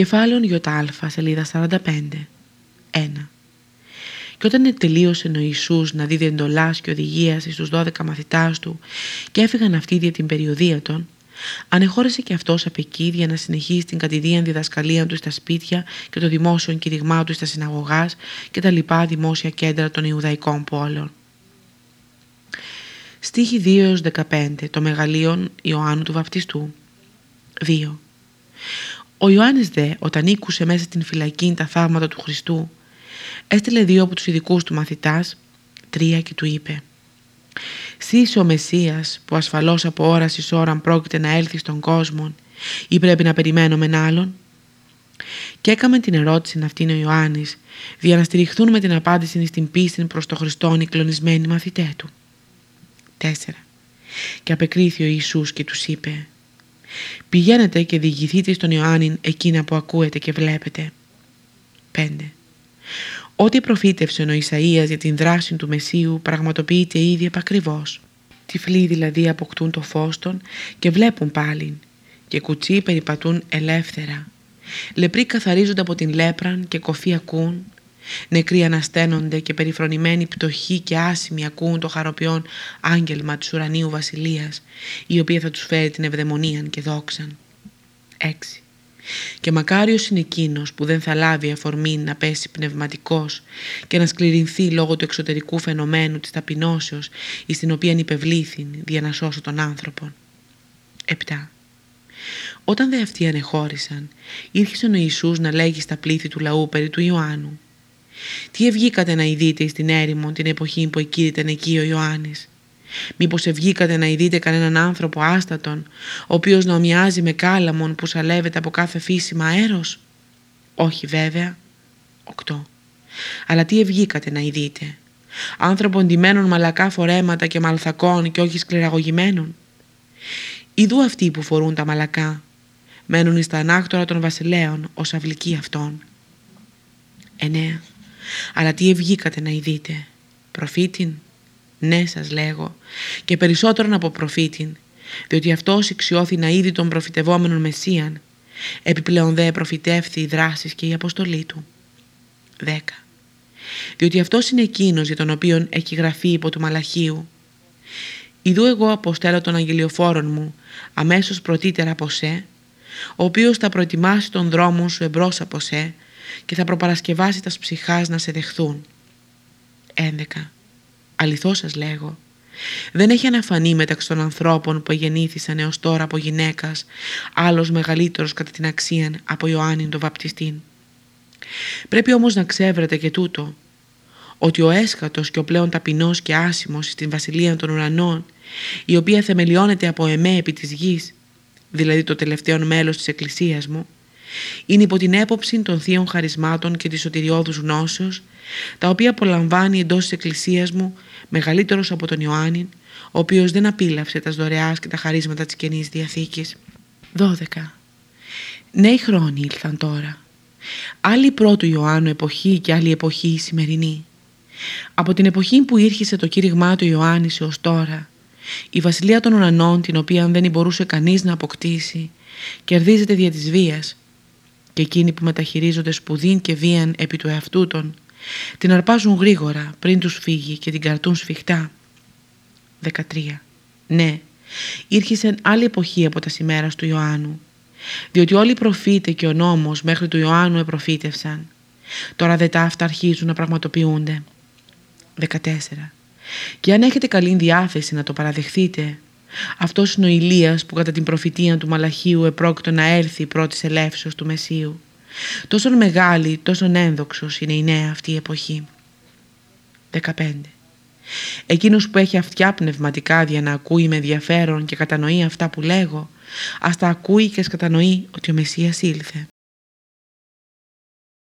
Κεφάλαιο ΙΑ, σελίδα 45. 1. Και όταν τελείωσε ο Ιησούς να δίδει εντολάς και οδηγία στους 12 μαθητάς του και έφυγαν αυτοί για την περιοδία των, ανεχώρησε και αυτός απ' εκεί για να συνεχίσει την κατηδίαν διδασκαλία του στα σπίτια και το δημόσιο κηρυγμά του στα συναγωγάς και τα λοιπά δημόσια κέντρα των Ιουδαϊκών πόλεων. Στίχη 2-15 Το μεγαλείον Ιωάννου του Βαπτιστού 2. Ο Ιωάννης δε όταν ήκουσε μέσα στην φυλακή τα θαύματα του Χριστού έστειλε δύο από τους ειδικούς του μαθητάς τρία και του είπε «Σεις ο Μεσσίας που ασφαλώς από ώρας ώραν πρόκειται να έλθει στον κόσμο ή πρέπει να περιμένουμε έναν άλλον» Και έκαμε την ερώτηση αυτήν ο Ιωάννης για να στηριχθούν με την απάντηση στην πίστη προς τον Χριστόν οι κλονισμένοι μαθητέ του. 4. Και απεκρίθη ο Ιησούς και τους είπε «Πηγαίνετε και διηγηθείτε στον Ιωάννη εκείνα που ακούετε και βλέπετε». 5. Ό,τι προφήτευσε ο Ισαΐας για την δράση του Μεσσίου πραγματοποιείται ήδη επακριβώς. Τυφλοί δηλαδή αποκτούν το φως των και βλέπουν πάλιν και κουτσί περιπατούν ελεύθερα. Λεπροί καθαρίζονται από την λέπραν και κοφοί ακούν Νεκροί ανασταίνονται και περιφρονημένοι πτωχοί και άσημοι ακούν το χαροποιόν άγγελμα του ουρανίου βασιλείας, η οποία θα τους φέρει την ευδαιμονία και δόξαν. 6. Και μακάριος είναι εκείνος που δεν θα λάβει αφορμή να πέσει πνευματικός και να σκληρινθεί λόγω του εξωτερικού φαινομένου της ταπεινώσεως εις την οποία υπευλήθην για να σώσω τον άνθρωπον. 7. Όταν δε αυτοί ανεχώρησαν, ήρχισε ο Ιησούς να λέγει στα πλήθη του λαού περί του Ιωάννου τι ευγήκατε να ειδείτε στην έρημο την εποχή που εκείρηταν εκεί ο Ιωάννης; Μήπως ευγήκατε να ειδείτε κανέναν άνθρωπο άστατον, ο οποίος να ομοιάζει με κάλαμον που σαλεύεται από κάθε φύσιμα αέρος; Όχι βέβαια. 8. Αλλά τι ευγήκατε να ειδείτε; Άνθρωπο ντυμένων μαλακά φορέματα και μαλθακών και όχι σκληραγωγημένων. Ιδού αυτοί που φορούν τα μαλακά; Μένουν στα ανάκτορα των βασιλέων ως αυλικοί αυτών. 9. Αλλά τι ευγήκατε να ειδείτε. Προφήτην. Ναι σας λέγω. Και περισσότερον από προφήτην. Διότι αυτός εξιώθη να είδη τον προφητευόμενον Μεσσίαν. Επιπλέον δε προφητεύθη οι δράσεις και η αποστολή του. 10. Διότι αυτός είναι εκείνος για τον οποίον έχει γραφεί υπό του Μαλαχίου. Ιδού εγώ αποστέλω τον αγγελιοφόρον μου αμέσως πρωτύτερα από σε, ο οποίος θα προετοιμάσει τον δρόμο σου εμπρός από σε, και θα προπαρασκευάσει τα ψυχάς να σε δεχθούν. 11. Αληθώς σας λέγω, δεν έχει αναφανεί μεταξύ των ανθρώπων που γεννήθησαν έως τώρα από γυναίκας άλλος μεγαλύτερος κατά την αξία από Ιωάννη τον βαπτιστήν. Πρέπει όμως να ξέρετε και τούτο, ότι ο έσκατος και ο πλέον ταπεινός και άσημος στην βασιλεία των ουρανών, η οποία θεμελιώνεται από εμέ επί της γης, δηλαδή το τελευταίο μέλος της εκκλησίας μου, είναι υπό την έποψη των θείων χαρισμάτων και της σωτηριώδους γνώσεως, τα οποία απολαμβάνει εντός της εκκλησίας μου μεγαλύτερος από τον Ιωάννη, ο οποίος δεν απίλαυσε τα δωρεάς και τα χαρίσματα της Καινής Διαθήκης. 12. Νέοι χρόνοι ήλθαν τώρα. Άλλη πρώτου Ιωάννου εποχή και άλλη εποχή η σημερινή. Από την εποχή που ήρχισε το κήρυγμά του Ιωάννης έως τώρα, η βασιλεία των ουρανών, την οποία δεν μπορούσε κανείς να αποκτήσει, κερδίζεται δια της βίας, και εκείνοι που μεταχειρίζονται σπουδήν και βίαν επί του εαυτού των, την αρπάζουν γρήγορα πριν τους φύγει και την καρτούν σφιχτά. 13. Ναι, ήρχισε άλλη εποχή από τα σημέρας του Ιωάννου, διότι όλοι οι προφήτες και ο νόμος μέχρι του Ιωάννου επροφήτευσαν. Τώρα δε τα αυτά αρχίζουν να πραγματοποιούνται. 14. Και αν έχετε καλή διάθεση να το παραδεχθείτε, αυτός είναι ο Ηλίας που κατά την προφητεία του Μαλαχίου επρόκειτο να έρθει πρώτη ελεύσεως του Μεσίου. Τόσο μεγάλη, τόσο ένδοξος είναι η νέα αυτή η εποχή. 15. Εκείνος που έχει αυτιά πνευματικά για να ακούει με ενδιαφέρον και κατανοεί αυτά που λέγω, ας τα ακούει και ας κατανοεί ότι ο Μεσσίας ήλθε.